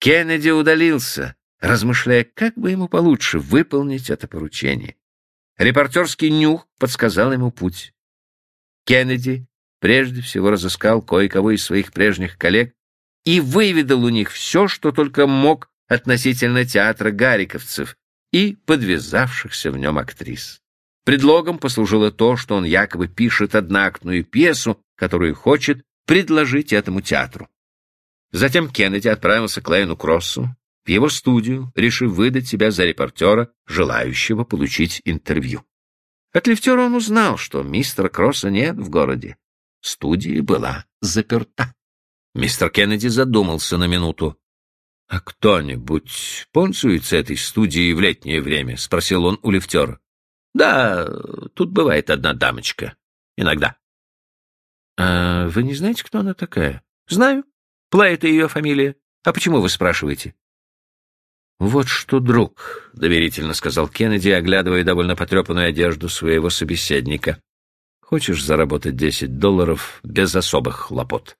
Кеннеди удалился, размышляя, как бы ему получше выполнить это поручение. Репортерский нюх подсказал ему путь. Кеннеди прежде всего разыскал кое-кого из своих прежних коллег и выведал у них все, что только мог относительно театра гариковцев и подвязавшихся в нем актрис. Предлогом послужило то, что он якобы пишет одноактную пьесу, которую хочет предложить этому театру. Затем Кеннеди отправился к Лейну Кроссу в его студию, решив выдать себя за репортера, желающего получить интервью. От лифтера он узнал, что мистера Кросса нет в городе. Студия была заперта. Мистер Кеннеди задумался на минуту. — А кто-нибудь пользуется этой студией в летнее время? — спросил он у лифтера. — Да, тут бывает одна дамочка. Иногда. — А вы не знаете, кто она такая? — Знаю. Пла — это ее фамилия. А почему вы спрашиваете? — Вот что, друг, — доверительно сказал Кеннеди, оглядывая довольно потрепанную одежду своего собеседника. — Хочешь заработать десять долларов без особых хлопот?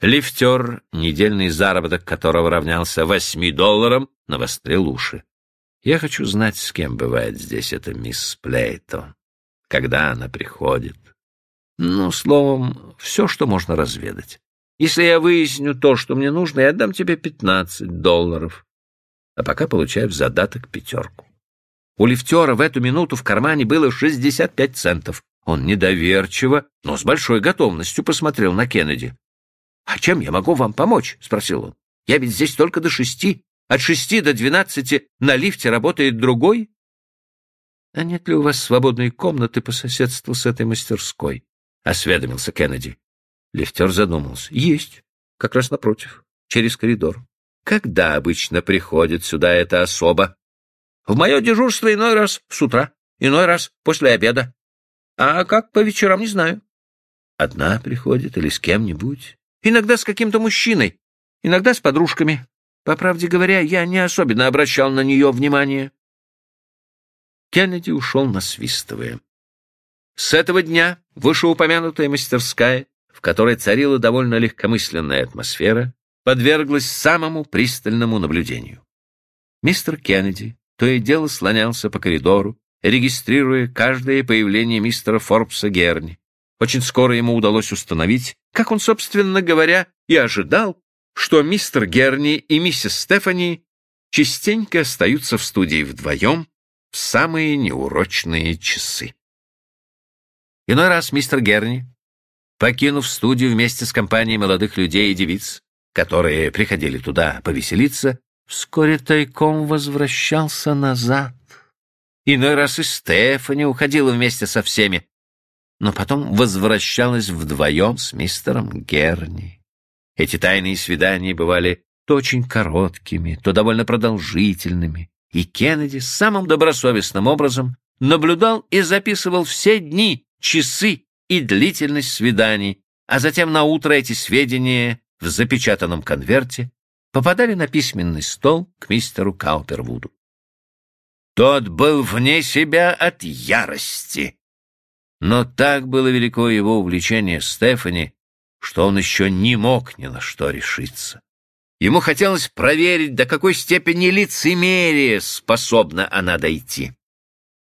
Лифтер, недельный заработок которого равнялся восьми долларам, навострил уши. Я хочу знать, с кем бывает здесь эта мисс Плейтон, когда она приходит. Ну, словом, все, что можно разведать. Если я выясню то, что мне нужно, я отдам тебе пятнадцать долларов. А пока получаю в задаток пятерку. У лифтера в эту минуту в кармане было шестьдесят пять центов. Он недоверчиво, но с большой готовностью посмотрел на Кеннеди. «А чем я могу вам помочь?» — спросил он. «Я ведь здесь только до шести. От шести до двенадцати на лифте работает другой». «А нет ли у вас свободной комнаты по соседству с этой мастерской?» — осведомился Кеннеди. Лифтер задумался. «Есть. Как раз напротив. Через коридор. Когда обычно приходит сюда эта особа?» «В мое дежурство иной раз с утра, иной раз после обеда. А как по вечерам, не знаю». «Одна приходит или с кем-нибудь?» Иногда с каким-то мужчиной, иногда с подружками. По правде говоря, я не особенно обращал на нее внимание. Кеннеди ушел насвистывая. С этого дня вышеупомянутая мастерская, в которой царила довольно легкомысленная атмосфера, подверглась самому пристальному наблюдению. Мистер Кеннеди то и дело слонялся по коридору, регистрируя каждое появление мистера Форбса Герни. Очень скоро ему удалось установить, как он, собственно говоря, и ожидал, что мистер Герни и миссис Стефани частенько остаются в студии вдвоем в самые неурочные часы. Иной раз мистер Герни, покинув студию вместе с компанией молодых людей и девиц, которые приходили туда повеселиться, вскоре тайком возвращался назад. Иной раз и Стефани уходила вместе со всеми, но потом возвращалась вдвоем с мистером Герни. Эти тайные свидания бывали то очень короткими, то довольно продолжительными, и Кеннеди самым добросовестным образом наблюдал и записывал все дни, часы и длительность свиданий, а затем на утро эти сведения в запечатанном конверте попадали на письменный стол к мистеру Каупервуду. Тот был вне себя от ярости но так было велико его увлечение Стефани, что он еще не мог ни на что решиться. Ему хотелось проверить, до какой степени лицемерия способна она дойти.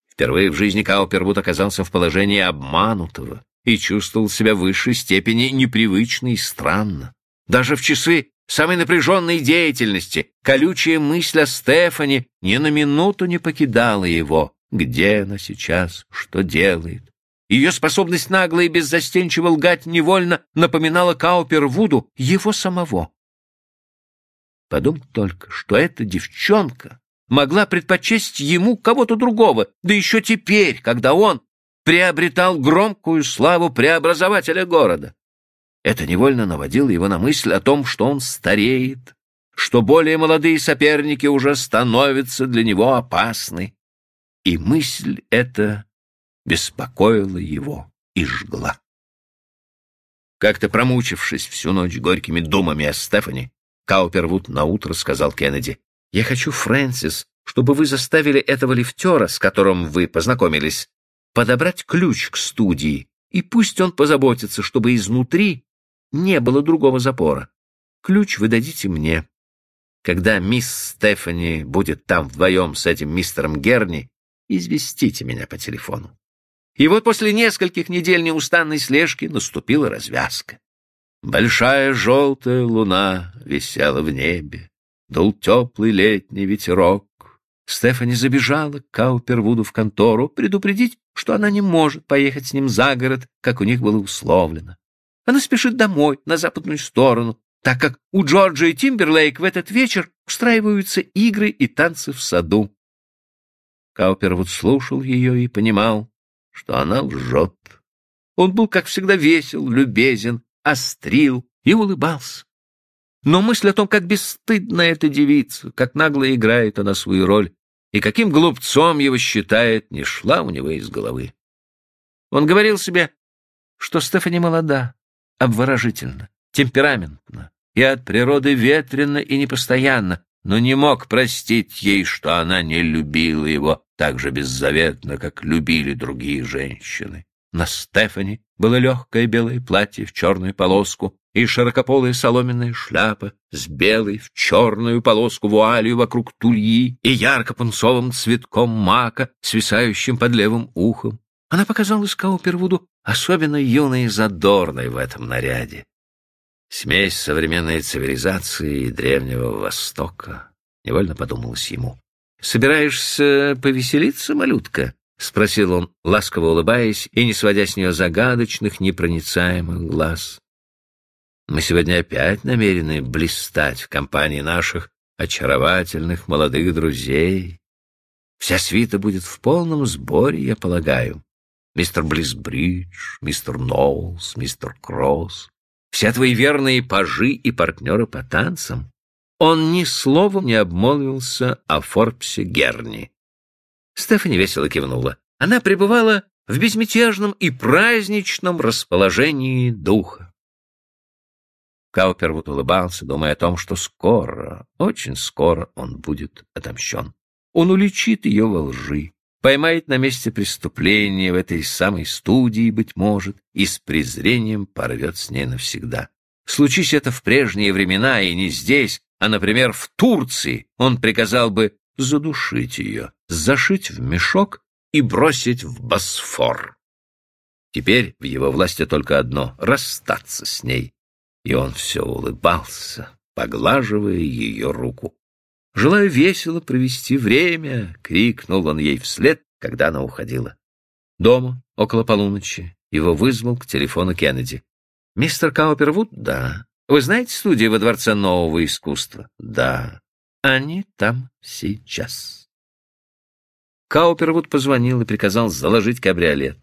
Впервые в жизни Каупервуд оказался в положении обманутого и чувствовал себя в высшей степени непривычно и странно. Даже в часы самой напряженной деятельности колючая мысль о Стефани ни на минуту не покидала его. Где она сейчас? Что делает? Ее способность нагло и беззастенчиво лгать невольно напоминала Каупервуду его самого. Подумать только, что эта девчонка могла предпочесть ему кого-то другого, да еще теперь, когда он приобретал громкую славу преобразователя города. Это невольно наводило его на мысль о том, что он стареет, что более молодые соперники уже становятся для него опасны. И мысль эта беспокоила его и жгла. Как-то промучившись всю ночь горькими думами о Стефани, Каупервуд наутро сказал Кеннеди, «Я хочу, Фрэнсис, чтобы вы заставили этого лифтера, с которым вы познакомились, подобрать ключ к студии, и пусть он позаботится, чтобы изнутри не было другого запора. Ключ вы дадите мне. когда мисс Стефани будет там вдвоем с этим мистером Герни, известите меня по телефону. И вот после нескольких недель неустанной слежки наступила развязка. Большая желтая луна висела в небе, дул теплый летний ветерок. Стефани забежала к Каупервуду в контору предупредить, что она не может поехать с ним за город, как у них было условлено. Она спешит домой, на западную сторону, так как у Джорджа и Тимберлейк в этот вечер устраиваются игры и танцы в саду. Каупервуд слушал ее и понимал, что она лжет. Он был, как всегда, весел, любезен, острил и улыбался. Но мысль о том, как бесстыдна эта девица, как нагло играет она свою роль и каким глупцом его считает, не шла у него из головы. Он говорил себе, что Стефани молода, обворожительна, темпераментна, и от природы ветренно и непостоянно, но не мог простить ей, что она не любила его так же беззаветно, как любили другие женщины. На Стефани было легкое белое платье в черную полоску и широкополая соломенная шляпа с белой в черную полоску вуалью вокруг тульи и ярко-пунцовым цветком мака, свисающим под левым ухом. Она показалась Каупервуду особенно юной и задорной в этом наряде. Смесь современной цивилизации и Древнего Востока, — невольно подумалось ему. — Собираешься повеселиться, малютка? — спросил он, ласково улыбаясь и не сводя с нее загадочных, непроницаемых глаз. — Мы сегодня опять намерены блистать в компании наших очаровательных молодых друзей. Вся свита будет в полном сборе, я полагаю. Мистер Близбридж, мистер Ноулс, мистер Кросс все твои верные пажи и партнеры по танцам. Он ни словом не обмолвился о Форбсе Герни. Стефани весело кивнула. Она пребывала в безмятежном и праздничном расположении духа. Каупервуд улыбался, думая о том, что скоро, очень скоро он будет отомщен. Он уличит ее во лжи, поймает на месте преступления в этой самой студии, быть может, и с презрением порвет с ней навсегда. Случись это в прежние времена и не здесь, а, например, в Турции, он приказал бы задушить ее, зашить в мешок и бросить в Босфор. Теперь в его власти только одно — расстаться с ней. И он все улыбался, поглаживая ее руку. «Желаю весело провести время!» — крикнул он ей вслед, когда она уходила. Дома, около полуночи, его вызвал к телефону Кеннеди. «Мистер Каупервуд?» «Да». «Вы знаете студию во Дворце нового искусства?» «Да». «Они там сейчас». Каупервуд позвонил и приказал заложить кабриолет.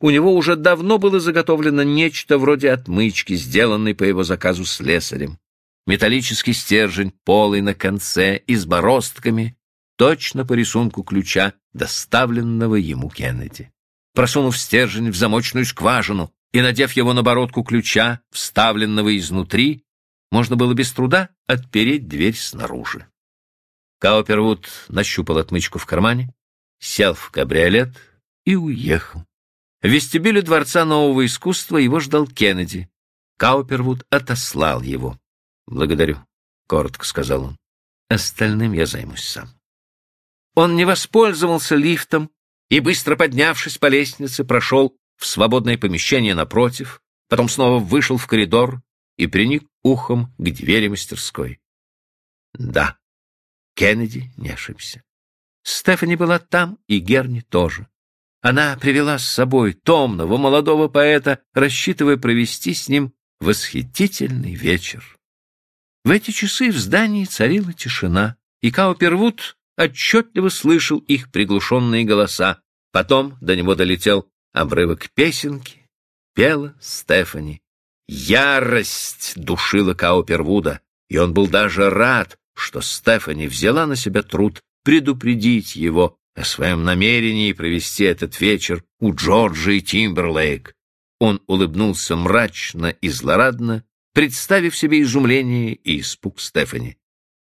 У него уже давно было заготовлено нечто вроде отмычки, сделанной по его заказу слесарем металлический стержень, полый на конце и с бороздками, точно по рисунку ключа, доставленного ему Кеннеди. Просунув стержень в замочную скважину и надев его на бородку ключа, вставленного изнутри, можно было без труда отпереть дверь снаружи. Каупервуд нащупал отмычку в кармане, сел в кабриолет и уехал. В вестибюле Дворца нового искусства его ждал Кеннеди. Каупервуд отослал его. «Благодарю», — коротко сказал он. «Остальным я займусь сам». Он не воспользовался лифтом и, быстро поднявшись по лестнице, прошел в свободное помещение напротив, потом снова вышел в коридор и приник ухом к двери мастерской. Да, Кеннеди не ошибся. Стефани была там, и Герни тоже. Она привела с собой томного молодого поэта, рассчитывая провести с ним восхитительный вечер. В эти часы в здании царила тишина, и Каупервуд отчетливо слышал их приглушенные голоса. Потом до него долетел обрывок песенки. Пела Стефани. Ярость душила Каупервуда, и он был даже рад, что Стефани взяла на себя труд предупредить его о своем намерении провести этот вечер у Джорджа и Тимберлейк. Он улыбнулся мрачно и злорадно представив себе изумление и испуг Стефани.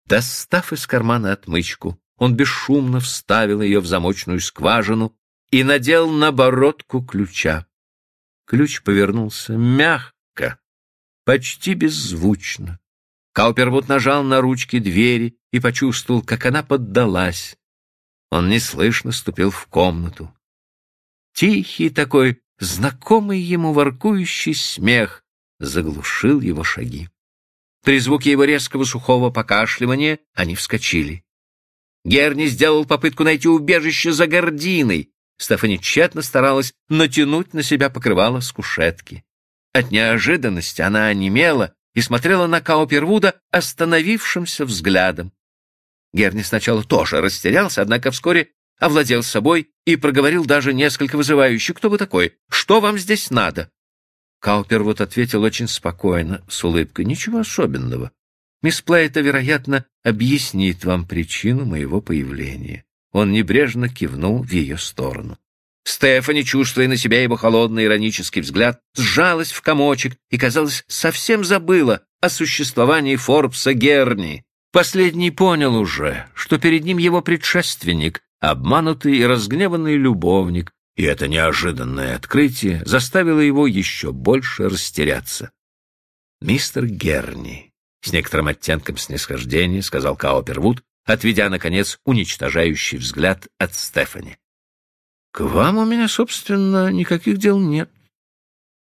Достав из кармана отмычку, он бесшумно вставил ее в замочную скважину и надел на бородку ключа. Ключ повернулся мягко, почти беззвучно. Каупервуд нажал на ручки двери и почувствовал, как она поддалась. Он неслышно ступил в комнату. Тихий такой, знакомый ему воркующий смех заглушил его шаги. При звуке его резкого сухого покашливания они вскочили. Герни сделал попытку найти убежище за гординой. Стефани тщетно старалась натянуть на себя покрывало с кушетки. От неожиданности она онемела и смотрела на Каупервуда остановившимся взглядом. Герни сначала тоже растерялся, однако вскоре овладел собой и проговорил даже несколько вызывающе. «Кто вы такой? Что вам здесь надо?» Каупервуд ответил очень спокойно, с улыбкой. «Ничего особенного. Мисс Плейта, вероятно, объяснит вам причину моего появления». Он небрежно кивнул в ее сторону. Стефани, чувствуя на себя его холодный иронический взгляд, сжалась в комочек и, казалось, совсем забыла о существовании Форбса Герни. Последний понял уже, что перед ним его предшественник, обманутый и разгневанный любовник, и это неожиданное открытие заставило его еще больше растеряться. «Мистер Герни», — с некоторым оттенком снисхождения сказал Каупервуд, отведя, наконец, уничтожающий взгляд от Стефани. К вам у меня, собственно, никаких дел нет.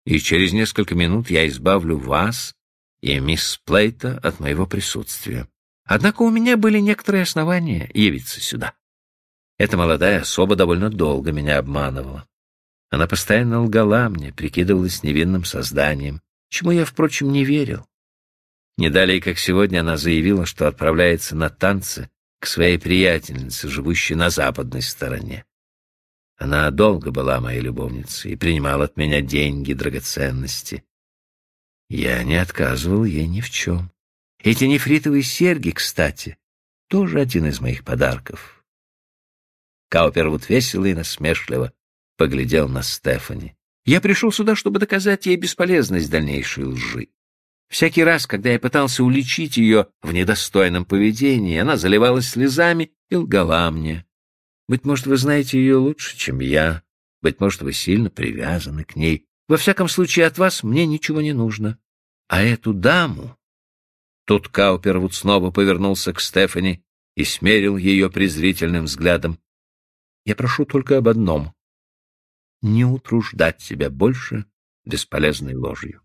И через несколько минут я избавлю вас и мисс Плейта от моего присутствия. Однако у меня были некоторые основания явиться сюда. Эта молодая особа довольно долго меня обманывала. Она постоянно лгала мне, прикидывалась невинным созданием, чему я, впрочем, не верил. Не далее, как сегодня, она заявила, что отправляется на танцы к своей приятельнице, живущей на западной стороне. Она долго была моей любовницей и принимала от меня деньги, драгоценности. Я не отказывал ей ни в чем. Эти нефритовые серьги, кстати, тоже один из моих подарков. Каупервуд весело и насмешливо поглядел на Стефани. Я пришел сюда, чтобы доказать ей бесполезность дальнейшей лжи. Всякий раз, когда я пытался уличить ее в недостойном поведении, она заливалась слезами и лгала мне. Быть может, вы знаете ее лучше, чем я. Быть может, вы сильно привязаны к ней. Во всяком случае, от вас мне ничего не нужно. А эту даму...» Тут Каупервуд снова повернулся к Стефани и смерил ее презрительным взглядом. «Я прошу только об одном — не утруждать себя больше бесполезной ложью.